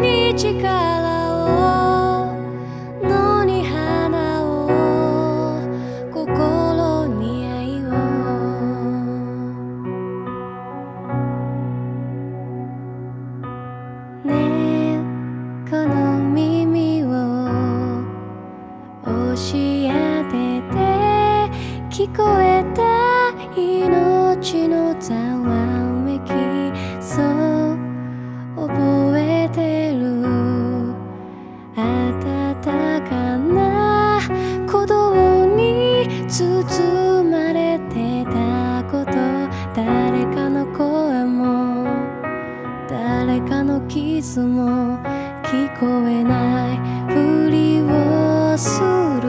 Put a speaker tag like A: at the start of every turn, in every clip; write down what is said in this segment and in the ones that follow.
A: に力を野に花を心に愛をねえこの耳を教えてて聞こえた命のざわキスも聞こえないふりをする。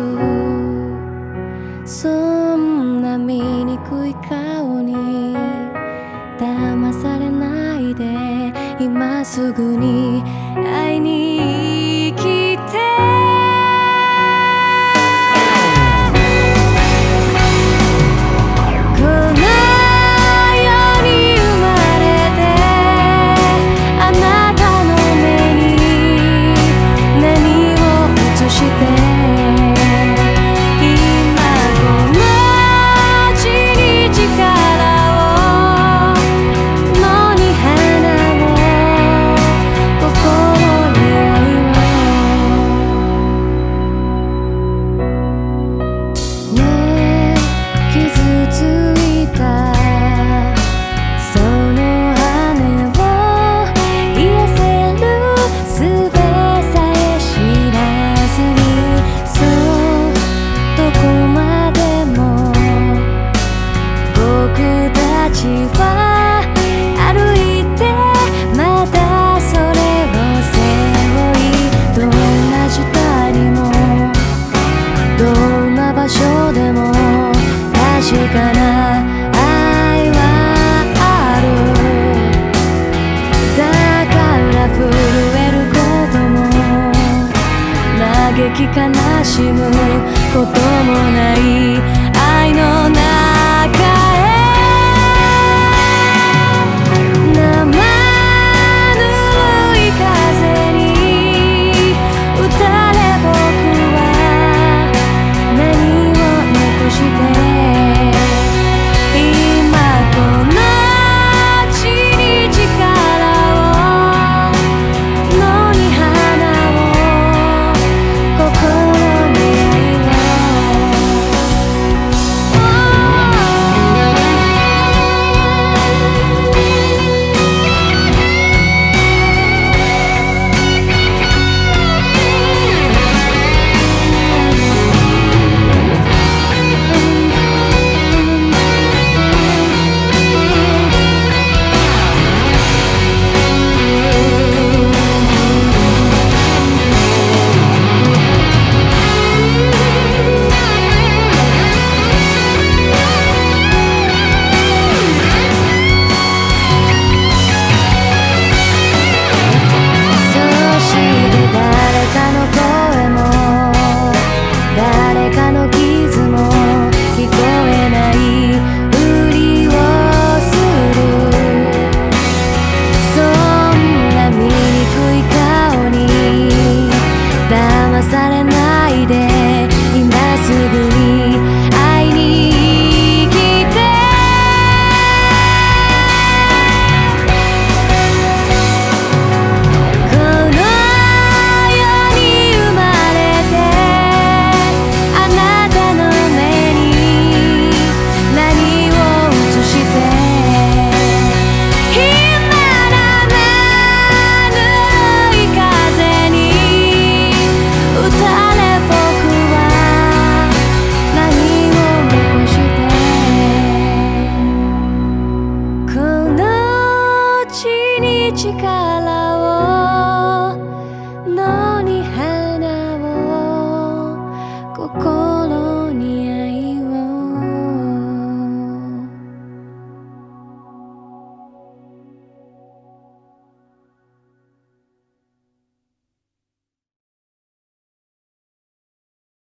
A: そんな醜い顔に騙されないで。今すぐに会いにどんな場所でも確かな愛はある。だから震えることも嘆き悲しむこともない。